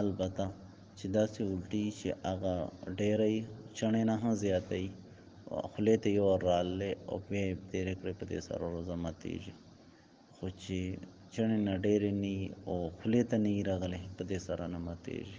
البته چې داسې الټي چې هغه ډېری چڼې نه هم زیاتوي، خولې ته یې ور راغلی او بیا یې تېرې کړې، په دې سره روزه ماتېږي. خو چې چڼې نه ډېرې نه او خولې ته نه یې راغلې، په دې سره نه ماتېږي.